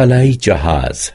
خلائی جهاز.